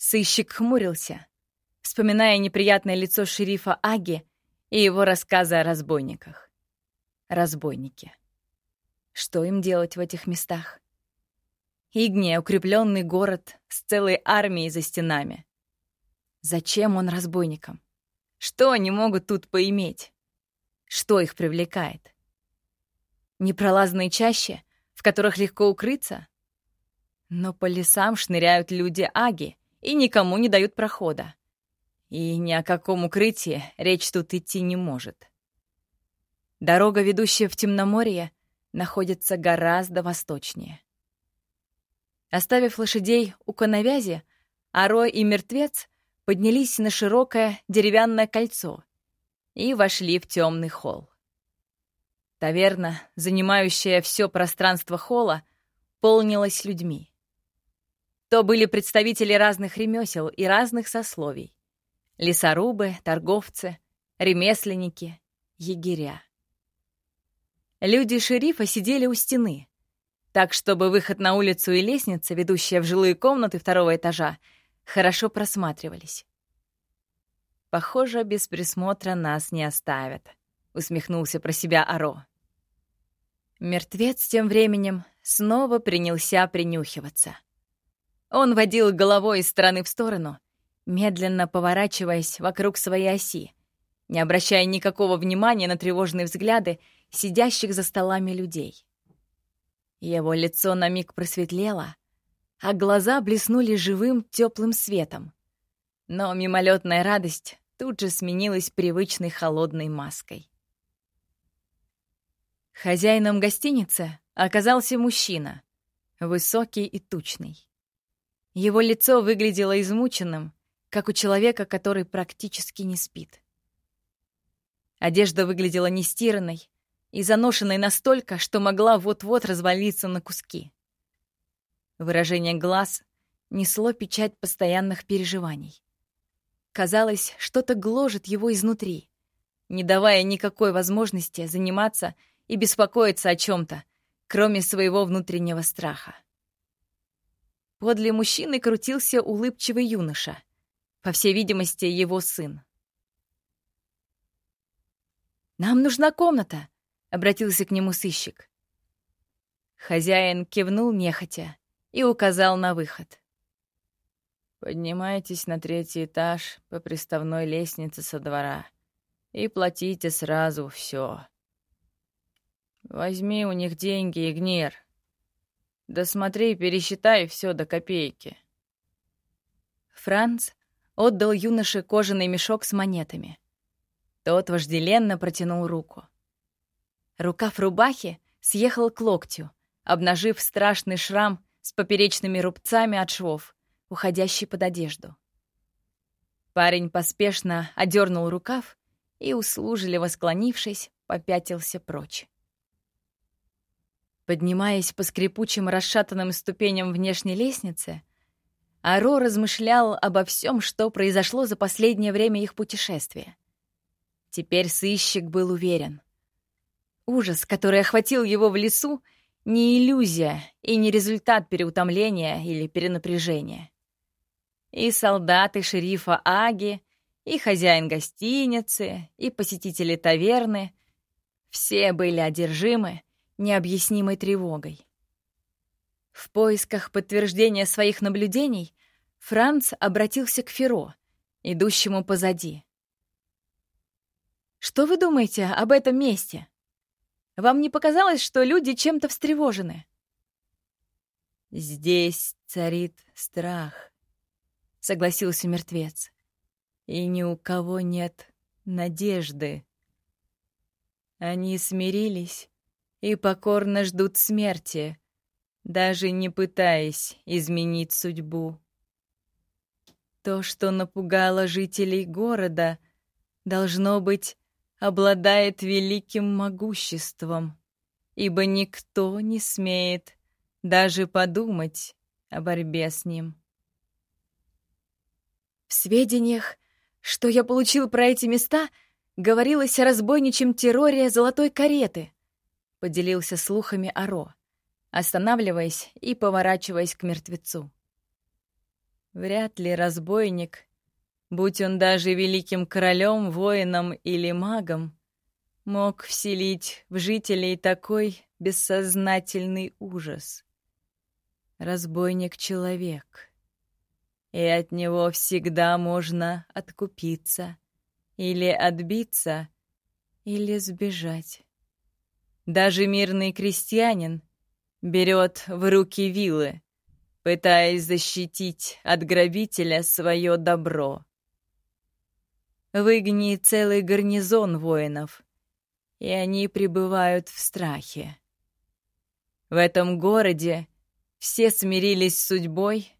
Сыщик хмурился, вспоминая неприятное лицо шерифа Аги и его рассказы о разбойниках. Разбойники. Что им делать в этих местах? Игния — укрепленный город с целой армией за стенами. Зачем он разбойникам? Что они могут тут поиметь? Что их привлекает? Непролазные чащи, в которых легко укрыться? Но по лесам шныряют люди-аги и никому не дают прохода. И ни о каком укрытии речь тут идти не может. Дорога, ведущая в Темноморье, находится гораздо восточнее. Оставив лошадей у коновязи, Аро и мертвец поднялись на широкое деревянное кольцо и вошли в темный холл. Таверна, занимающая все пространство холла, полнилась людьми. То были представители разных ремесел и разных сословий. Лесорубы, торговцы, ремесленники, егеря. Люди шерифа сидели у стены, так, чтобы выход на улицу и лестница, ведущая в жилые комнаты второго этажа, хорошо просматривались. «Похоже, без присмотра нас не оставят», — усмехнулся про себя Аро. Мертвец тем временем снова принялся принюхиваться. Он водил головой из стороны в сторону, медленно поворачиваясь вокруг своей оси, не обращая никакого внимания на тревожные взгляды сидящих за столами людей. Его лицо на миг просветлело, а глаза блеснули живым теплым светом. Но мимолетная радость тут же сменилась привычной холодной маской. Хозяином гостиницы оказался мужчина, высокий и тучный. Его лицо выглядело измученным, как у человека, который практически не спит. Одежда выглядела нестиранной и заношенной настолько, что могла вот-вот развалиться на куски. Выражение глаз несло печать постоянных переживаний. Казалось, что-то гложет его изнутри, не давая никакой возможности заниматься и беспокоиться о чем-то, кроме своего внутреннего страха. Подле мужчины крутился улыбчивый юноша, по всей видимости, его сын. «Нам нужна комната», — обратился к нему сыщик. Хозяин кивнул нехотя и указал на выход. «Поднимайтесь на третий этаж по приставной лестнице со двора и платите сразу все. Возьми у них деньги, Игнир. Да смотри, пересчитай все до копейки». Франц отдал юноше кожаный мешок с монетами. Тот вожделенно протянул руку. Рукав рубахи съехал к локтю, обнажив страшный шрам с поперечными рубцами от швов, уходящий под одежду. Парень поспешно одернул рукав и, услужливо склонившись, попятился прочь. Поднимаясь по скрипучим расшатанным ступеням внешней лестницы, Аро размышлял обо всем, что произошло за последнее время их путешествия. Теперь сыщик был уверен. Ужас, который охватил его в лесу, не иллюзия и не результат переутомления или перенапряжения. И солдаты шерифа Аги, и хозяин гостиницы, и посетители таверны — все были одержимы необъяснимой тревогой. В поисках подтверждения своих наблюдений Франц обратился к Феро, идущему позади. «Что вы думаете об этом месте?» Вам не показалось, что люди чем-то встревожены?» «Здесь царит страх», — согласился мертвец. «И ни у кого нет надежды. Они смирились и покорно ждут смерти, даже не пытаясь изменить судьбу. То, что напугало жителей города, должно быть обладает великим могуществом, ибо никто не смеет даже подумать о борьбе с ним. В сведениях, что я получил про эти места, говорилось о разбойничьем терроре золотой кареты, поделился слухами Аро, останавливаясь и поворачиваясь к мертвецу. Вряд ли разбойник, будь он даже великим королем, воином или магом, мог вселить в жителей такой бессознательный ужас. Разбойник — человек, и от него всегда можно откупиться или отбиться, или сбежать. Даже мирный крестьянин берет в руки вилы, пытаясь защитить от грабителя свое добро. Выгни целый гарнизон воинов, и они пребывают в страхе. В этом городе все смирились с судьбой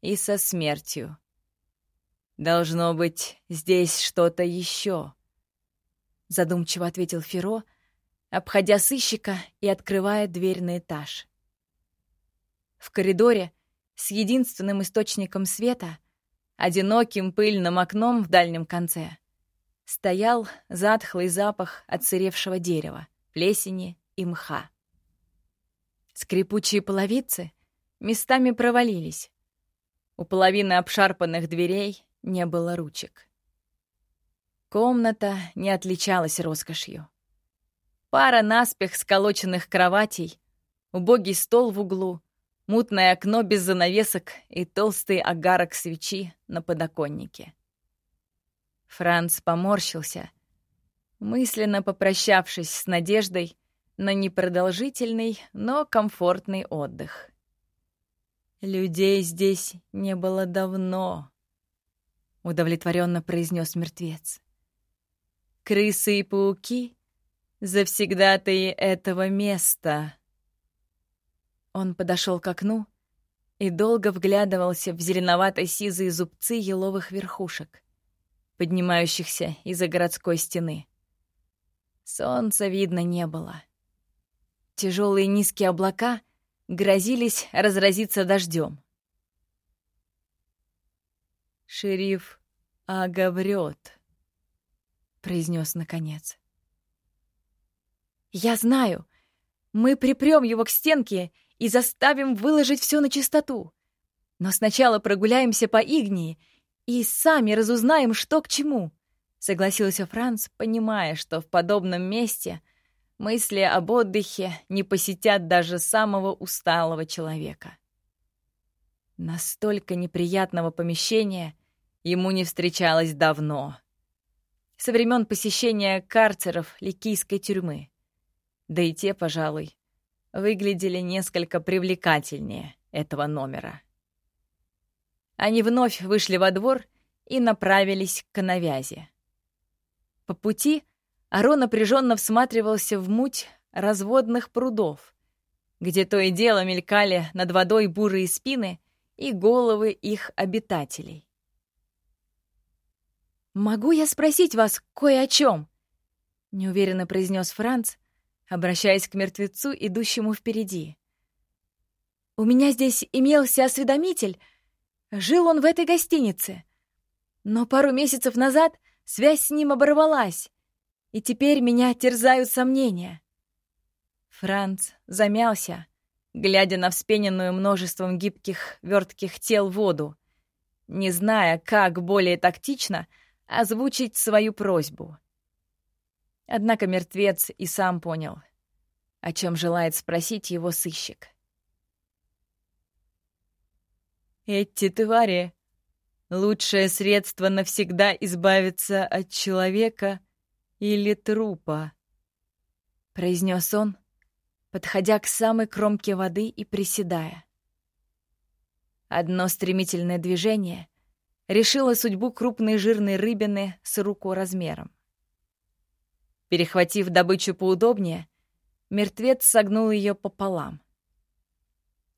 и со смертью. Должно быть, здесь что-то еще. Задумчиво ответил Феро, обходя сыщика и открывая дверь на этаж. В коридоре с единственным источником света, одиноким пыльным окном в дальнем конце, стоял затхлый запах отсыревшего дерева, плесени и мха. Скрипучие половицы местами провалились. У половины обшарпанных дверей не было ручек. Комната не отличалась роскошью. Пара наспех сколоченных кроватей, убогий стол в углу, мутное окно без занавесок и толстый огарок свечи на подоконнике. Франц поморщился, мысленно попрощавшись с надеждой на непродолжительный, но комфортный отдых. «Людей здесь не было давно», — удовлетворенно произнес мертвец. «Крысы и пауки — завсегдатые этого места». Он подошел к окну и долго вглядывался в зеленовато-сизые зубцы еловых верхушек, поднимающихся из-за городской стены. Солнца видно не было. Тяжелые низкие облака грозились разразиться дождем. «Шериф Ага врет», — произнес наконец. «Я знаю. Мы припрем его к стенке и заставим выложить все на чистоту. Но сначала прогуляемся по Игнии и сами разузнаем, что к чему», — согласился Франц, понимая, что в подобном месте — Мысли об отдыхе не посетят даже самого усталого человека. Настолько неприятного помещения ему не встречалось давно. Со времен посещения карцеров Ликийской тюрьмы. Да и те, пожалуй, выглядели несколько привлекательнее этого номера. Они вновь вышли во двор и направились к навязи. По пути Аро напряженно всматривался в муть разводных прудов, где то и дело мелькали над водой бурые спины и головы их обитателей. «Могу я спросить вас кое о чем?» — неуверенно произнес Франц, обращаясь к мертвецу, идущему впереди. «У меня здесь имелся осведомитель. Жил он в этой гостинице. Но пару месяцев назад связь с ним оборвалась, и теперь меня терзают сомнения. Франц замялся, глядя на вспененную множеством гибких, вертких тел воду, не зная, как более тактично озвучить свою просьбу. Однако мертвец и сам понял, о чем желает спросить его сыщик. «Эти твари — лучшее средство навсегда избавиться от человека — или трупа», — произнес он, подходя к самой кромке воды и приседая. Одно стремительное движение решило судьбу крупной жирной рыбины с руку размером. Перехватив добычу поудобнее, мертвец согнул ее пополам.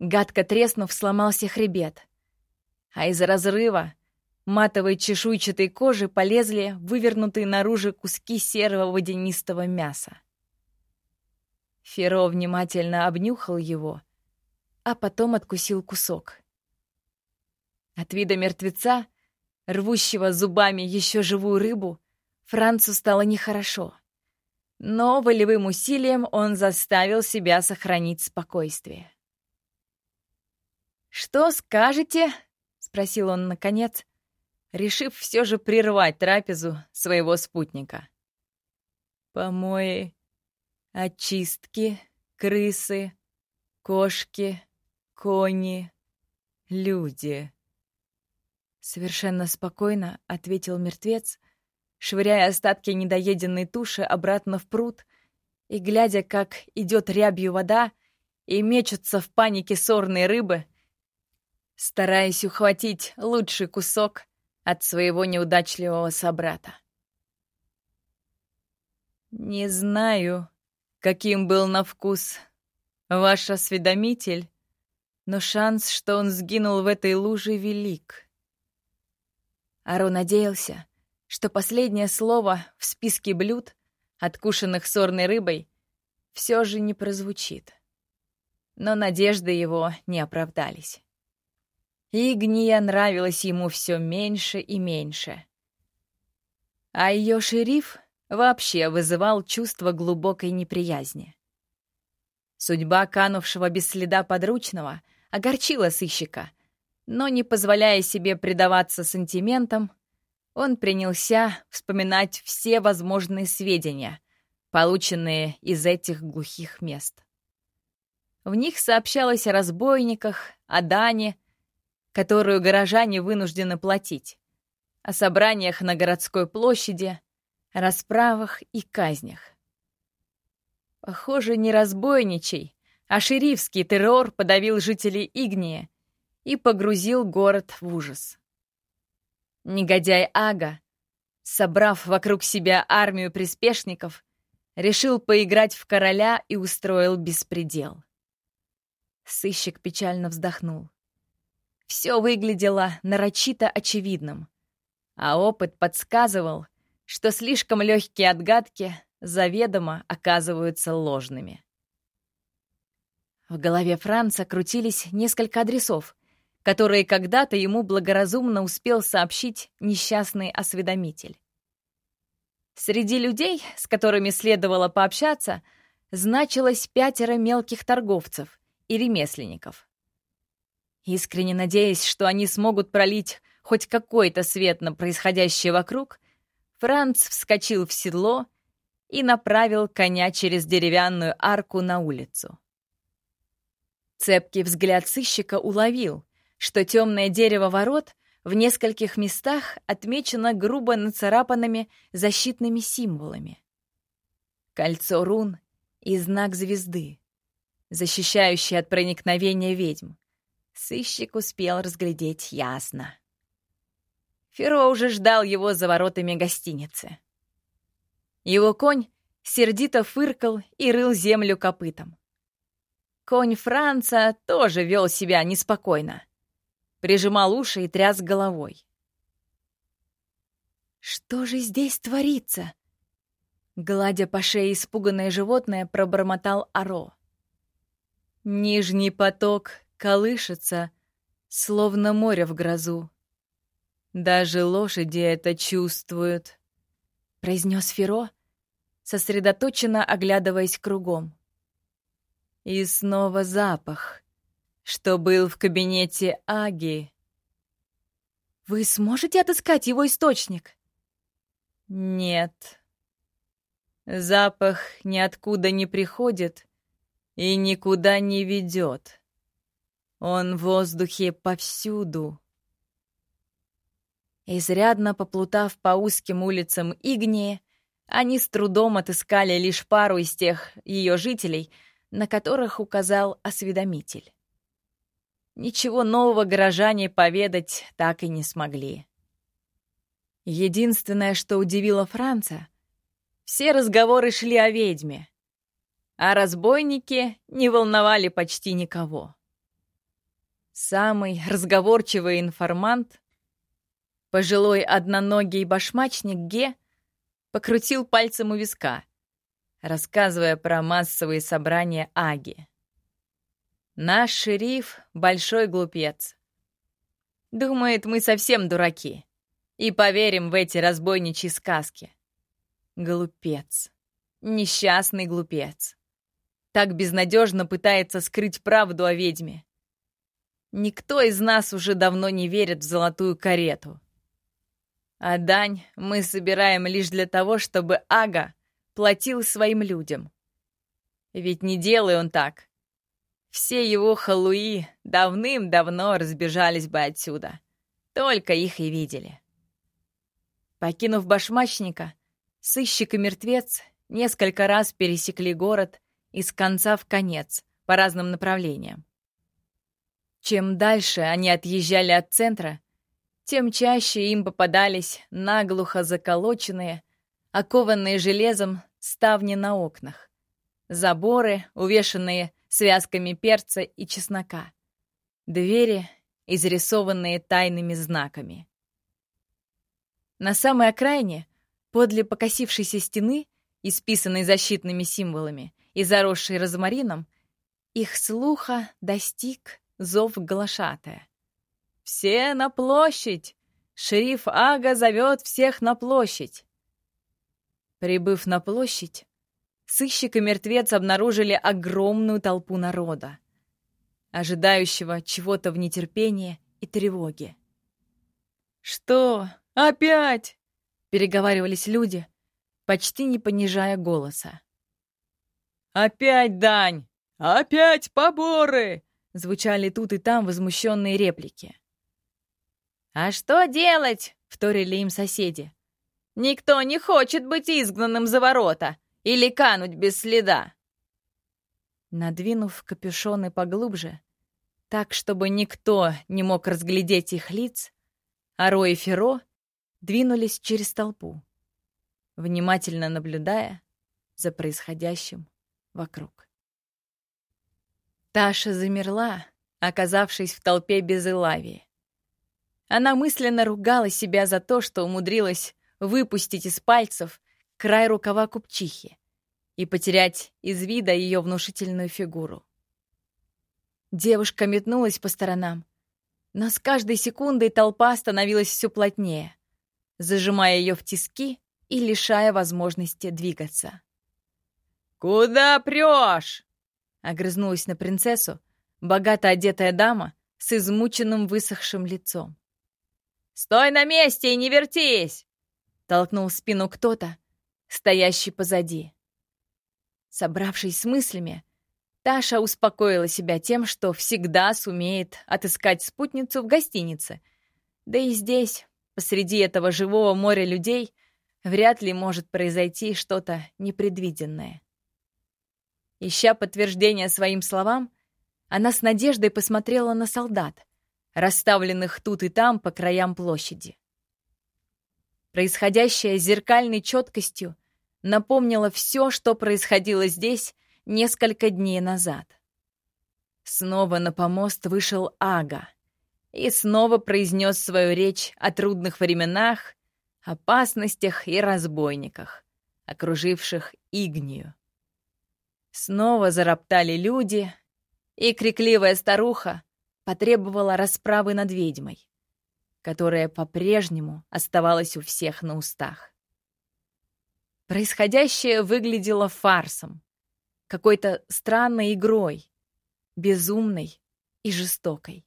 Гадко треснув, сломался хребет, а из разрыва матовой чешуйчатой кожи полезли вывернутые наружу куски серого водянистого мяса. Феро внимательно обнюхал его, а потом откусил кусок. От вида мертвеца, рвущего зубами еще живую рыбу, Францу стало нехорошо. Но волевым усилием он заставил себя сохранить спокойствие. «Что скажете?» спросил он наконец, решив все же прервать трапезу своего спутника. «Помои, очистки, крысы, кошки, кони, люди». Совершенно спокойно ответил мертвец, швыряя остатки недоеденной туши обратно в пруд и глядя, как идет рябью вода и мечутся в панике сорные рыбы, стараясь ухватить лучший кусок от своего неудачливого собрата. «Не знаю, каким был на вкус ваш осведомитель, но шанс, что он сгинул в этой луже, велик». Аро надеялся, что последнее слово в списке блюд, откушенных сорной рыбой, все же не прозвучит. Но надежды его не оправдались. Игния нравилась ему все меньше и меньше. А ее шериф вообще вызывал чувство глубокой неприязни. Судьба канувшего без следа подручного огорчила сыщика, но, не позволяя себе предаваться сантиментам, он принялся вспоминать все возможные сведения, полученные из этих глухих мест. В них сообщалось о разбойниках, о Дане, которую горожане вынуждены платить, о собраниях на городской площади, расправах и казнях. Похоже, не разбойничий, а шерифский террор подавил жителей Игния и погрузил город в ужас. Негодяй Ага, собрав вокруг себя армию приспешников, решил поиграть в короля и устроил беспредел. Сыщик печально вздохнул. Все выглядело нарочито очевидным, а опыт подсказывал, что слишком легкие отгадки заведомо оказываются ложными. В голове Франца крутились несколько адресов, которые когда-то ему благоразумно успел сообщить несчастный осведомитель. Среди людей, с которыми следовало пообщаться, значилось пятеро мелких торговцев и ремесленников. Искренне надеясь, что они смогут пролить хоть какой-то свет на происходящее вокруг, Франц вскочил в седло и направил коня через деревянную арку на улицу. Цепкий взгляд сыщика уловил, что темное дерево ворот в нескольких местах отмечено грубо нацарапанными защитными символами. Кольцо рун и знак звезды, защищающий от проникновения ведьм сыщик успел разглядеть ясно. Феро уже ждал его за воротами гостиницы. Его конь сердито фыркал и рыл землю копытом. Конь Франца тоже вел себя неспокойно. Прижимал уши и тряс головой. «Что же здесь творится?» Гладя по шее испуганное животное, пробормотал Аро. Нижний поток колышется, словно море в грозу. Даже лошади это чувствуют, — произнес Феро, сосредоточенно оглядываясь кругом. И снова запах, что был в кабинете Аги. «Вы сможете отыскать его источник?» «Нет. Запах ниоткуда не приходит и никуда не ведет. Он в воздухе повсюду. Изрядно поплутав по узким улицам Игнии, они с трудом отыскали лишь пару из тех ее жителей, на которых указал осведомитель. Ничего нового горожане поведать так и не смогли. Единственное, что удивило Франца, все разговоры шли о ведьме, а разбойники не волновали почти никого. Самый разговорчивый информант, пожилой одноногий башмачник Ге, покрутил пальцем у виска, рассказывая про массовые собрания Аги. Наш шериф — большой глупец. Думает, мы совсем дураки и поверим в эти разбойничьи сказки. Глупец. Несчастный глупец. Так безнадежно пытается скрыть правду о ведьме. Никто из нас уже давно не верит в золотую карету. А дань мы собираем лишь для того, чтобы Ага платил своим людям. Ведь не делай он так. Все его халуи давным-давно разбежались бы отсюда. Только их и видели. Покинув башмачника, сыщик и мертвец несколько раз пересекли город из конца в конец по разным направлениям. Чем дальше они отъезжали от центра, тем чаще им попадались наглухо заколоченные, окованные железом ставни на окнах, заборы, увешанные связками перца и чеснока, двери, изрисованные тайными знаками. На самой окраине, подле покосившейся стены, исписанной защитными символами и заросшей розмарином, их слуха достиг зов глашатая. «Все на площадь! Шериф Ага зовет всех на площадь!» Прибыв на площадь, сыщик и мертвец обнаружили огромную толпу народа, ожидающего чего-то в нетерпении и тревоге. «Что? Опять?» — переговаривались люди, почти не понижая голоса. «Опять дань! Опять поборы!» — звучали тут и там возмущенные реплики. «А что делать?» — вторили им соседи. «Никто не хочет быть изгнанным за ворота или кануть без следа». Надвинув капюшоны поглубже, так, чтобы никто не мог разглядеть их лиц, Аро и Феро двинулись через толпу, внимательно наблюдая за происходящим вокруг. Таша замерла, оказавшись в толпе без Илавии. Она мысленно ругала себя за то, что умудрилась выпустить из пальцев край рукава купчихи и потерять из вида ее внушительную фигуру. Девушка метнулась по сторонам, но с каждой секундой толпа становилась все плотнее, зажимая ее в тиски и лишая возможности двигаться. «Куда прешь?» — огрызнулась на принцессу, богато одетая дама с измученным высохшим лицом. «Стой на месте и не вертись!» — толкнул в спину кто-то, стоящий позади. Собравшись с мыслями, Таша успокоила себя тем, что всегда сумеет отыскать спутницу в гостинице. Да и здесь, посреди этого живого моря людей, вряд ли может произойти что-то непредвиденное. Ища подтверждение своим словам, она с надеждой посмотрела на солдат, расставленных тут и там по краям площади. Происходящее с зеркальной четкостью напомнило все, что происходило здесь несколько дней назад. Снова на помост вышел Ага и снова произнес свою речь о трудных временах, опасностях и разбойниках, окруживших Игнию. Снова зароптали люди, и крикливая старуха потребовала расправы над ведьмой, которая по-прежнему оставалась у всех на устах. Происходящее выглядело фарсом, какой-то странной игрой, безумной и жестокой.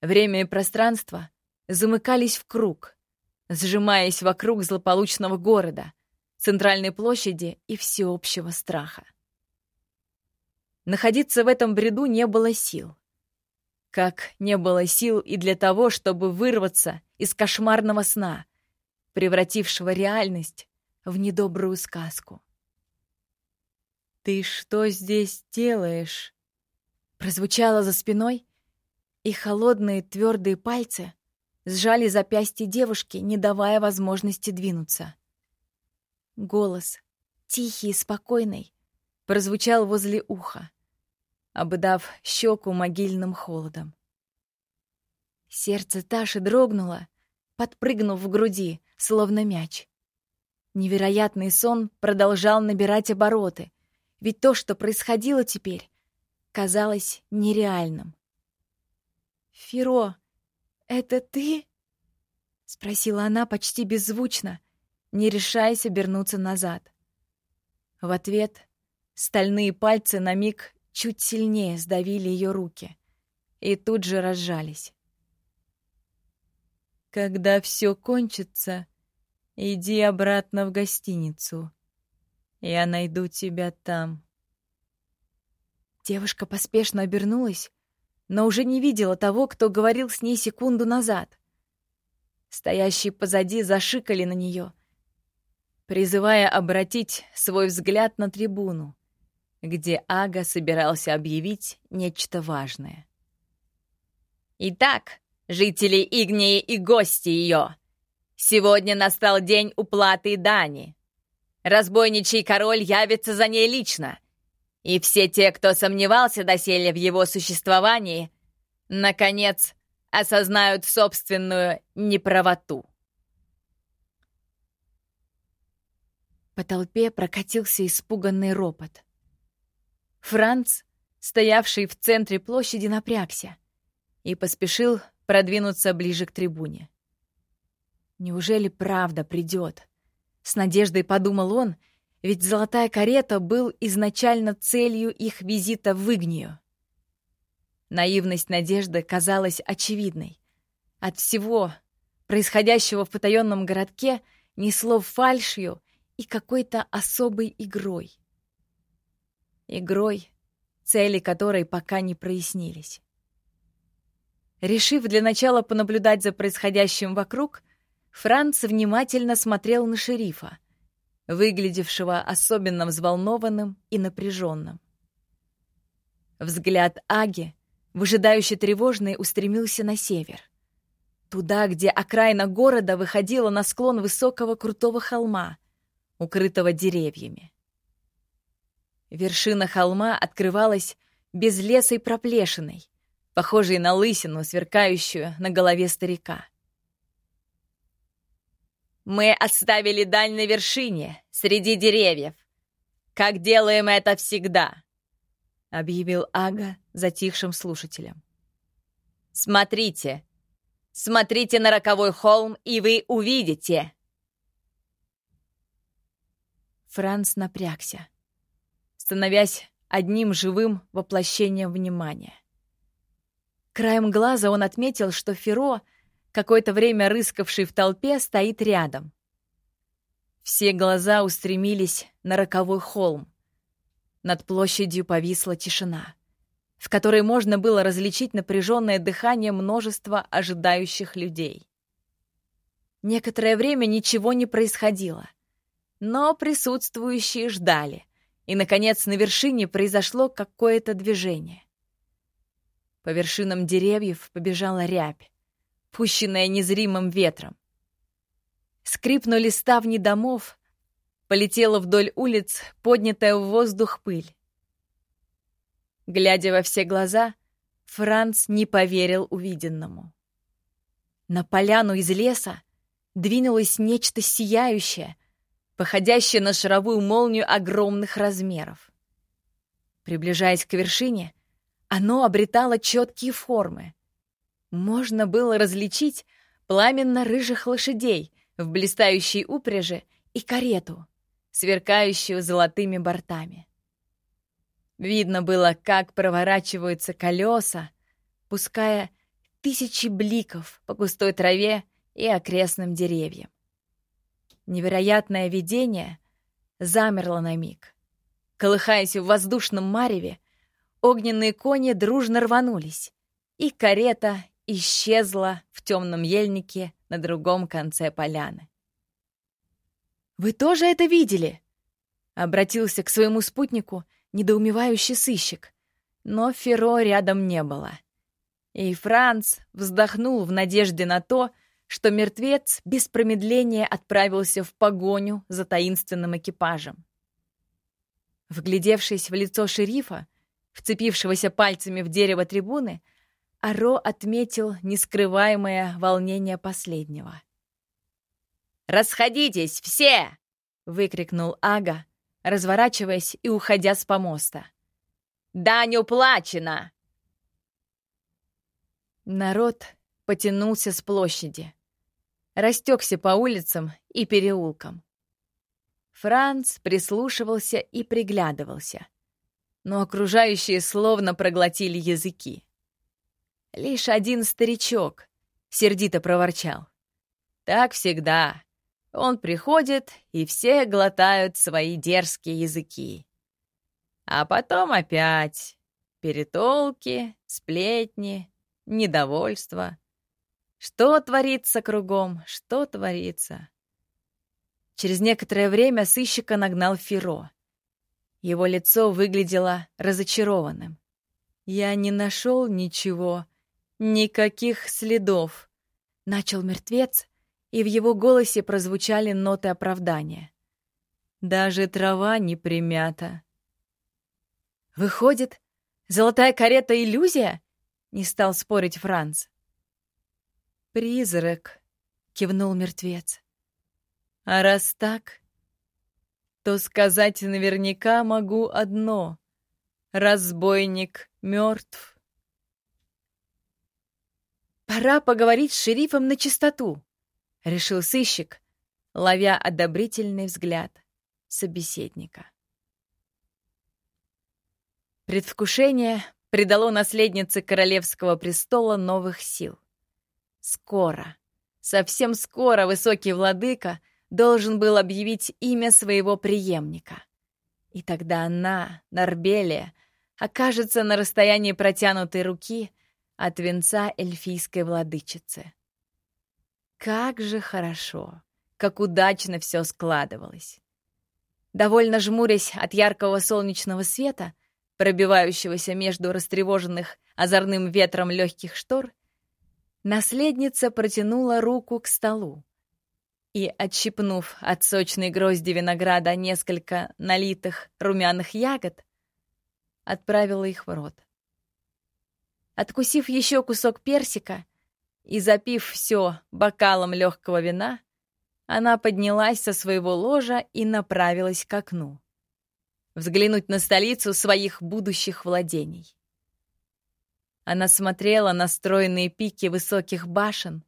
Время и пространство замыкались в круг, сжимаясь вокруг злополучного города, центральной площади и всеобщего страха. Находиться в этом бреду не было сил как не было сил и для того, чтобы вырваться из кошмарного сна, превратившего реальность в недобрую сказку. «Ты что здесь делаешь?» Прозвучало за спиной, и холодные твердые пальцы сжали запястье девушки, не давая возможности двинуться. Голос, тихий и спокойный, прозвучал возле уха обдав щеку могильным холодом. Сердце Таши дрогнуло, подпрыгнув в груди, словно мяч. Невероятный сон продолжал набирать обороты, ведь то, что происходило теперь, казалось нереальным. «Феро, это ты?» — спросила она почти беззвучно, не решаясь обернуться назад. В ответ стальные пальцы на миг чуть сильнее сдавили ее руки, и тут же разжались. «Когда все кончится, иди обратно в гостиницу. Я найду тебя там». Девушка поспешно обернулась, но уже не видела того, кто говорил с ней секунду назад. Стоящие позади зашикали на нее, призывая обратить свой взгляд на трибуну, где Ага собирался объявить нечто важное. «Итак, жители Игнии и гости ее, сегодня настал день уплаты дани. Разбойничий король явится за ней лично, и все те, кто сомневался доселе в его существовании, наконец, осознают собственную неправоту. По толпе прокатился испуганный ропот. Франц, стоявший в центре площади, напрягся и поспешил продвинуться ближе к трибуне. «Неужели правда придет?» С надеждой подумал он, ведь золотая карета был изначально целью их визита в Игнию. Наивность надежды казалась очевидной. От всего происходящего в потаенном городке несло фальшью и какой-то особой игрой. Игрой, цели которой пока не прояснились. Решив для начала понаблюдать за происходящим вокруг, Франц внимательно смотрел на шерифа, выглядевшего особенно взволнованным и напряженным. Взгляд Аги выжидающе тревожный, устремился на север. Туда, где окраина города выходила на склон высокого крутого холма, укрытого деревьями. Вершина холма открывалась безлесой проплешиной, похожей на лысину, сверкающую на голове старика. «Мы оставили даль на вершине, среди деревьев, как делаем это всегда», — объявил Ага затихшим слушателям. «Смотрите! Смотрите на роковой холм, и вы увидите!» Франц напрягся, становясь одним живым воплощением внимания. Краем глаза он отметил, что Феро, какое-то время рыскавший в толпе, стоит рядом. Все глаза устремились на роковой холм, над площадью повисла тишина, в которой можно было различить напряженное дыхание множества ожидающих людей. Некоторое время ничего не происходило, но присутствующие ждали, и, наконец, на вершине произошло какое-то движение. По вершинам деревьев побежала рябь, пущенная незримым ветром. Скрипнули ставни домов, Полетела вдоль улиц, поднятая в воздух пыль. Глядя во все глаза, Франц не поверил увиденному. На поляну из леса двинулось нечто сияющее, походящее на шаровую молнию огромных размеров. Приближаясь к вершине, оно обретало четкие формы. Можно было различить пламенно-рыжих лошадей в блистающей упряжи и карету сверкающую золотыми бортами. Видно было, как проворачиваются колеса, пуская тысячи бликов по густой траве и окрестным деревьям. Невероятное видение замерло на миг. Колыхаясь в воздушном мареве, огненные кони дружно рванулись, и карета исчезла в темном ельнике на другом конце поляны. «Вы тоже это видели?» Обратился к своему спутнику недоумевающий сыщик. Но Феро рядом не было. И Франц вздохнул в надежде на то, что мертвец без промедления отправился в погоню за таинственным экипажем. Вглядевшись в лицо шерифа, вцепившегося пальцами в дерево трибуны, Аро отметил нескрываемое волнение последнего. «Расходитесь, все!» — выкрикнул Ага, разворачиваясь и уходя с помоста. «Дань уплачена!» Народ потянулся с площади, растекся по улицам и переулкам. Франц прислушивался и приглядывался, но окружающие словно проглотили языки. Лишь один старичок сердито проворчал. Так всегда. Он приходит, и все глотают свои дерзкие языки. А потом опять перетолки, сплетни, недовольство. Что творится кругом, что творится? Через некоторое время сыщика нагнал Феро. Его лицо выглядело разочарованным. «Я не нашел ничего, никаких следов», — начал мертвец, и в его голосе прозвучали ноты оправдания. «Даже трава не примята». «Выходит, золотая карета — иллюзия?» — не стал спорить Франц. «Призрак», — кивнул мертвец. «А раз так, то сказать наверняка могу одно. Разбойник мертв. «Пора поговорить с шерифом на чистоту», — решил сыщик, ловя одобрительный взгляд собеседника. Предвкушение придало наследнице королевского престола новых сил. Скоро, совсем скоро высокий владыка должен был объявить имя своего преемника. И тогда она, Нарбелия, окажется на расстоянии протянутой руки от венца эльфийской владычицы. Как же хорошо, как удачно все складывалось. Довольно жмурясь от яркого солнечного света, пробивающегося между растревоженных озорным ветром легких штор, наследница протянула руку к столу и, отщипнув от сочной грозди винограда несколько налитых румяных ягод, отправила их в рот. Откусив еще кусок персика и запив все бокалом легкого вина, она поднялась со своего ложа и направилась к окну. Взглянуть на столицу своих будущих владений. Она смотрела на стройные пики высоких башен,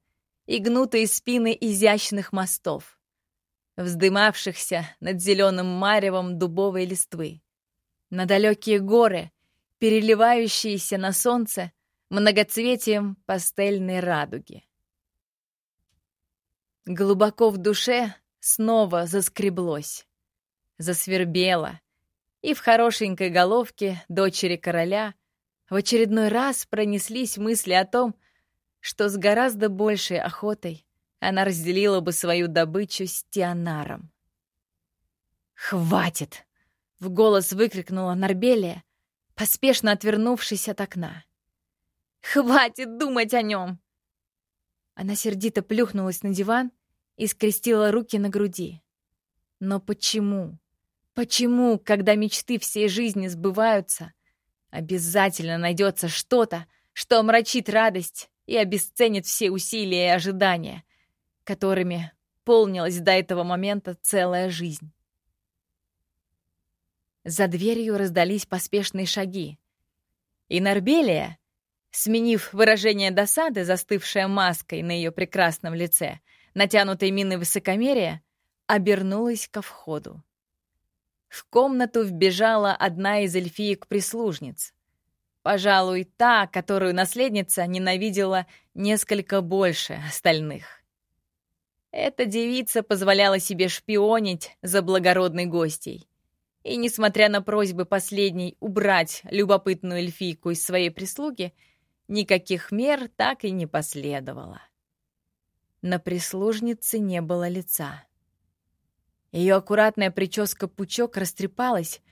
и гнутые спины изящных мостов, вздымавшихся над зеленым маревом дубовой листвы, на далекие горы, переливающиеся на солнце многоцветием пастельной радуги. Глубоко в душе снова заскреблось, засвербело, и в хорошенькой головке дочери короля в очередной раз пронеслись мысли о том, что с гораздо большей охотой она разделила бы свою добычу с Тианаром. «Хватит!» — в голос выкрикнула Нарбелия, поспешно отвернувшись от окна. «Хватит думать о нем!» Она сердито плюхнулась на диван и скрестила руки на груди. Но почему? Почему, когда мечты всей жизни сбываются, обязательно найдется что-то, что омрачит радость и обесценит все усилия и ожидания, которыми полнилась до этого момента целая жизнь. За дверью раздались поспешные шаги. И Нарбелия, сменив выражение досады, застывшая маской на ее прекрасном лице, натянутой миной высокомерия, обернулась ко входу. В комнату вбежала одна из эльфиек-прислужниц. Пожалуй, та, которую наследница ненавидела несколько больше остальных. Эта девица позволяла себе шпионить за благородной гостей. И, несмотря на просьбы последней убрать любопытную эльфийку из своей прислуги, никаких мер так и не последовало. На прислужнице не было лица. Ее аккуратная прическа-пучок растрепалась,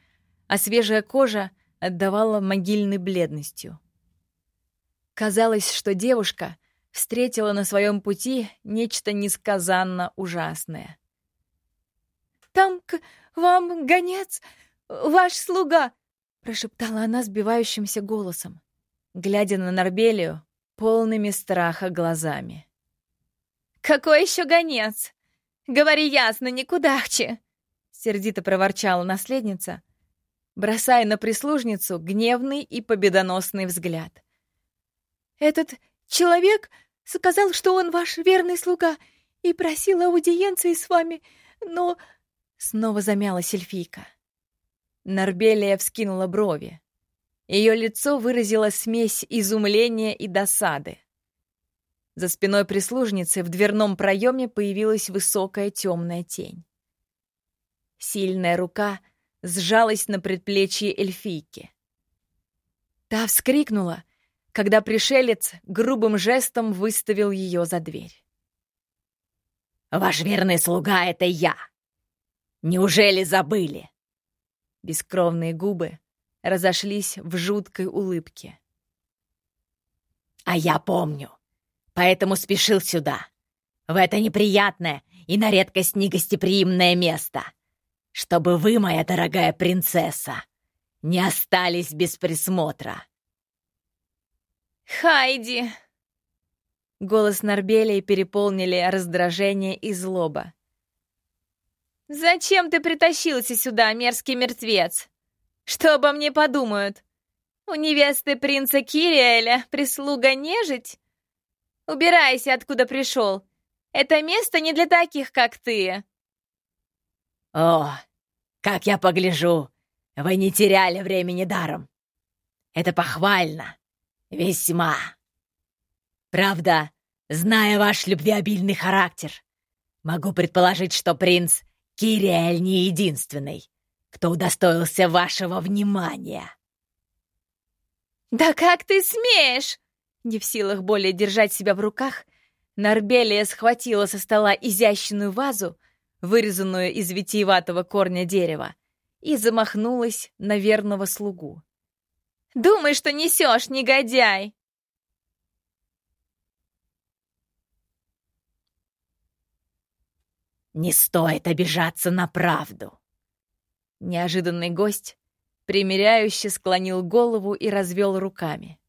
а свежая кожа отдавала могильной бледностью. Казалось, что девушка встретила на своем пути нечто несказанно ужасное. «Там к вам гонец, ваш слуга!» — прошептала она сбивающимся голосом, глядя на Норбелию полными страха глазами. «Какой еще гонец? Говори ясно, никудахче!» — сердито проворчала наследница, бросая на прислужницу гневный и победоносный взгляд. «Этот человек сказал, что он ваш верный слуга и просил аудиенции с вами, но...» Снова замялась эльфийка. Нарбелия вскинула брови. Ее лицо выразило смесь изумления и досады. За спиной прислужницы в дверном проеме появилась высокая темная тень. Сильная рука сжалась на предплечье эльфийки. Та вскрикнула, когда пришелец грубым жестом выставил ее за дверь. «Ваш верный слуга — это я! Неужели забыли?» Бескровные губы разошлись в жуткой улыбке. «А я помню, поэтому спешил сюда, в это неприятное и на редкость негостеприимное место, чтобы вы, моя дорогая принцесса, не остались без присмотра». «Хайди!» Голос Нарбелии переполнили раздражение и злоба. «Зачем ты притащился сюда, мерзкий мертвец? Что обо мне подумают? У невесты принца Кириэля прислуга нежить? Убирайся, откуда пришел. Это место не для таких, как ты. О, как я погляжу, вы не теряли времени даром. Это похвально. Весьма. Правда, зная ваш любвеобильный характер, могу предположить, что принц Кириэль не единственный, кто удостоился вашего внимания. «Да как ты смеешь?» Не в силах более держать себя в руках, Нарбелия схватила со стола изящную вазу, вырезанную из витиеватого корня дерева, и замахнулась на верного слугу. «Думай, что несешь, негодяй!» «Не стоит обижаться на правду!» Неожиданный гость примиряюще склонил голову и развел руками.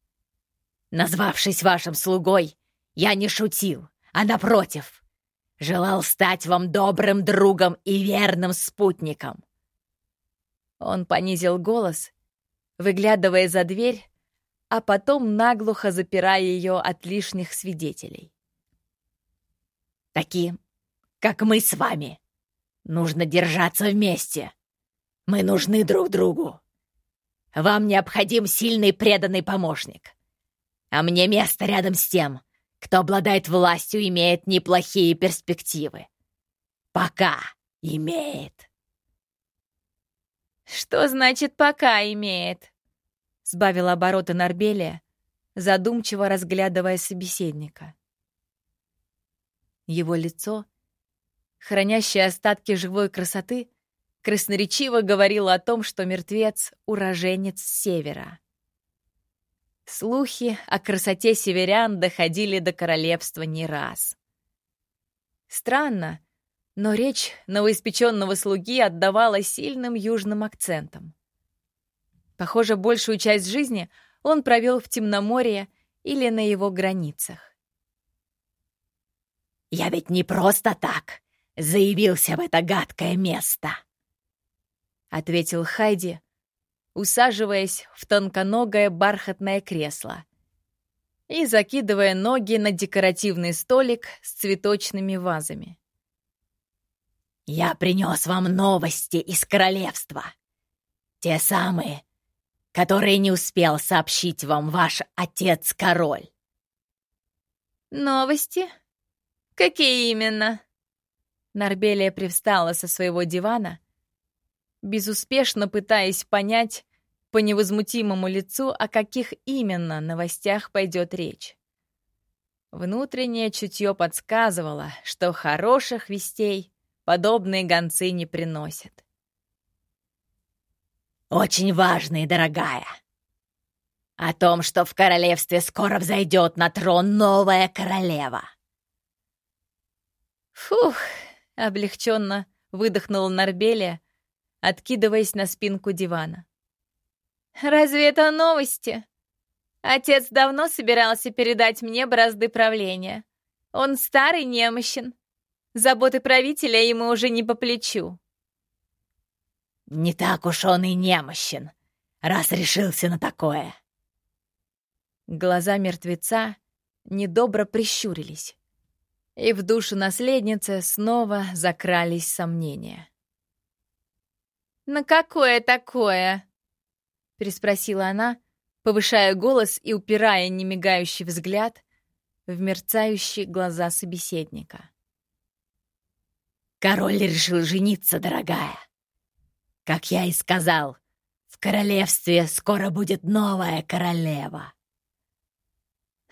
«Назвавшись вашим слугой, я не шутил, а напротив, желал стать вам добрым другом и верным спутником». Он понизил голос, выглядывая за дверь, а потом наглухо запирая ее от лишних свидетелей. «Такие, как мы с вами, нужно держаться вместе. Мы нужны друг другу. Вам необходим сильный преданный помощник. А мне место рядом с тем, кто обладает властью, имеет неплохие перспективы. Пока имеет. «Что значит «пока имеет»?» — сбавила обороты Нарбелия, задумчиво разглядывая собеседника. Его лицо, хранящее остатки живой красоты, красноречиво говорила о том, что мертвец — уроженец севера. Слухи о красоте северян доходили до королевства не раз. Странно, но речь новоиспеченного слуги отдавала сильным южным акцентом. Похоже, большую часть жизни он провел в Темноморье или на его границах. «Я ведь не просто так заявился в это гадкое место!» ответил Хайди, усаживаясь в тонконогое бархатное кресло и закидывая ноги на декоративный столик с цветочными вазами. «Я принес вам новости из королевства. Те самые, которые не успел сообщить вам ваш отец-король». «Новости? Какие именно?» Нарбелия привстала со своего дивана безуспешно пытаясь понять по невозмутимому лицу, о каких именно новостях пойдет речь. Внутреннее чутье подсказывало, что хороших вестей подобные гонцы не приносят. «Очень важные, дорогая. О том, что в королевстве скоро взойдет на трон новая королева». «Фух!» — облегченно выдохнула Нарбелия, откидываясь на спинку дивана. «Разве это новости? Отец давно собирался передать мне бразды правления. Он старый немощен. Заботы правителя ему уже не по плечу». «Не так уж он и немощен, раз решился на такое». Глаза мертвеца недобро прищурились, и в душу наследницы снова закрались сомнения. «На какое такое?» — переспросила она, повышая голос и упирая немигающий взгляд в мерцающие глаза собеседника. «Король решил жениться, дорогая. Как я и сказал, в королевстве скоро будет новая королева».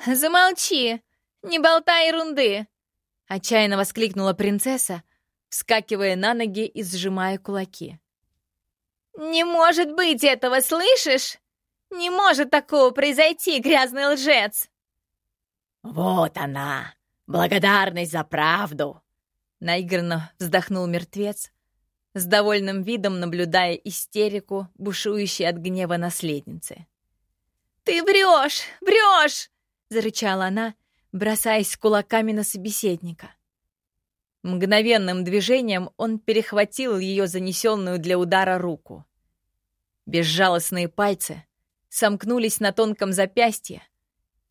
«Замолчи! Не болтай ерунды!» — отчаянно воскликнула принцесса, вскакивая на ноги и сжимая кулаки. «Не может быть этого, слышишь? Не может такого произойти, грязный лжец!» «Вот она, благодарность за правду!» Наигранно вздохнул мертвец, с довольным видом наблюдая истерику, бушующей от гнева наследницы. «Ты врешь! Врешь!» — зарычала она, бросаясь кулаками на собеседника. Мгновенным движением он перехватил ее занесенную для удара руку. Безжалостные пальцы сомкнулись на тонком запястье.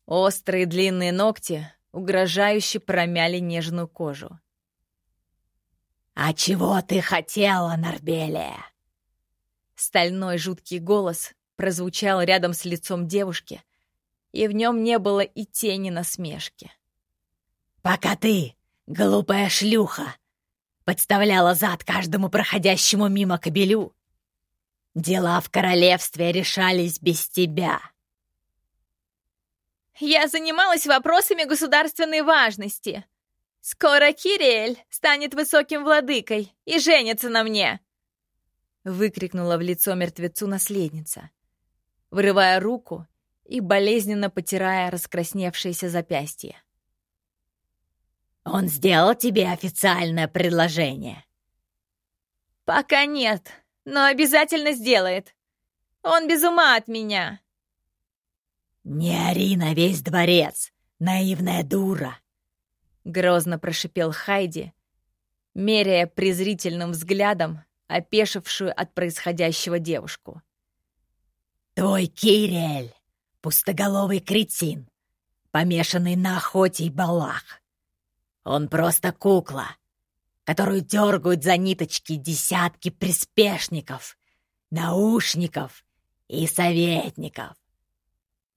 Острые длинные ногти угрожающе промяли нежную кожу. «А чего ты хотела, Нарбелия?» Стальной жуткий голос прозвучал рядом с лицом девушки, и в нем не было и тени насмешки. «Пока ты, глупая шлюха, подставляла зад каждому проходящему мимо кобелю, Дела в королевстве решались без тебя. Я занималась вопросами государственной важности. Скоро Кириэль станет высоким владыкой и женится на мне. Выкрикнула в лицо мертвецу наследница, вырывая руку и болезненно потирая раскрасневшееся запястье. «Он сделал тебе официальное предложение?» «Пока нет», но обязательно сделает. Он без ума от меня. «Не ори на весь дворец, наивная дура!» Грозно прошипел Хайди, меряя презрительным взглядом опешившую от происходящего девушку. «Твой Кириэль, пустоголовый кретин, помешанный на охоте и балах. Он просто кукла, которую дергают за ниточки десятки приспешников, наушников и советников.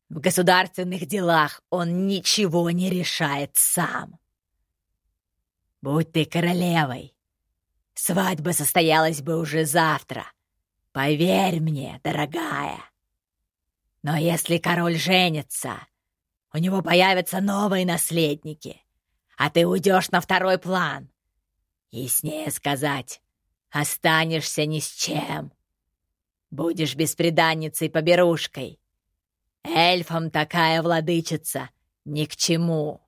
В государственных делах он ничего не решает сам. Будь ты королевой, свадьба состоялась бы уже завтра. Поверь мне, дорогая. Но если король женится, у него появятся новые наследники, а ты уйдешь на второй план. Яснее сказать, останешься ни с чем. Будешь беспреданницей-поберушкой. Эльфам такая владычица ни к чему.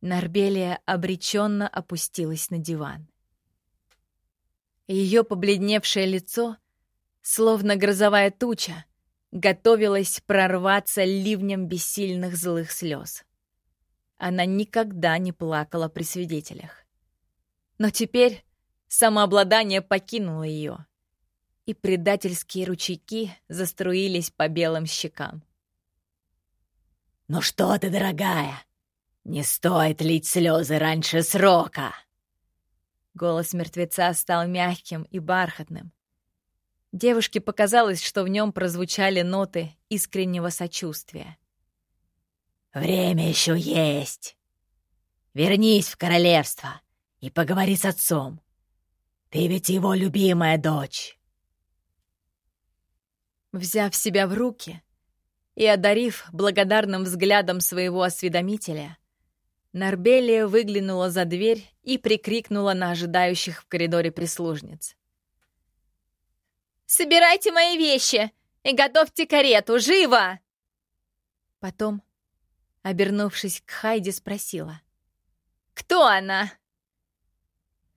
Нарбелия обреченно опустилась на диван. Ее побледневшее лицо, словно грозовая туча, готовилось прорваться ливнем бессильных злых слез. Она никогда не плакала при свидетелях. Но теперь самообладание покинуло ее, и предательские ручейки заструились по белым щекам. «Ну что ты, дорогая, не стоит лить слезы раньше срока!» Голос мертвеца стал мягким и бархатным. Девушке показалось, что в нем прозвучали ноты искреннего сочувствия. Время еще есть. Вернись в королевство и поговори с отцом. Ты ведь его любимая дочь. Взяв себя в руки и одарив благодарным взглядом своего осведомителя, Нарбелия выглянула за дверь и прикрикнула на ожидающих в коридоре прислужниц. «Собирайте мои вещи и готовьте карету! Живо!» Потом Обернувшись к Хайди, спросила. «Кто она?»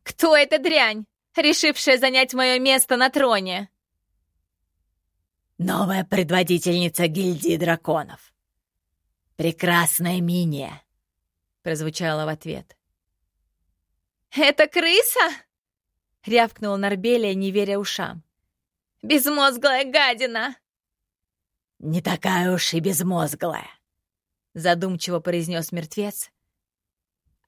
«Кто эта дрянь, решившая занять мое место на троне?» «Новая предводительница гильдии драконов. Прекрасная Миния», — прозвучало в ответ. «Это крыса?» — рявкнула Нарбелия, не веря ушам. «Безмозглая гадина!» «Не такая уж и безмозглая задумчиво произнес мертвец.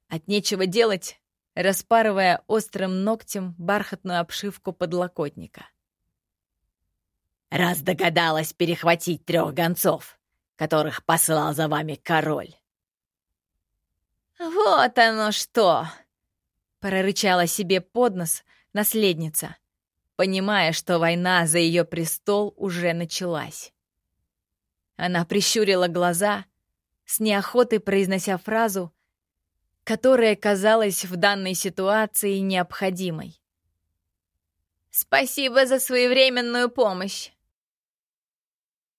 От нечего делать, распарывая острым ногтем бархатную обшивку подлокотника. раз догадалась перехватить трех гонцов, которых посылал за вами король». «Вот оно что!» — прорычала себе под нос наследница, понимая, что война за ее престол уже началась. Она прищурила глаза, с неохотой произнося фразу, которая казалась в данной ситуации необходимой. «Спасибо за своевременную помощь.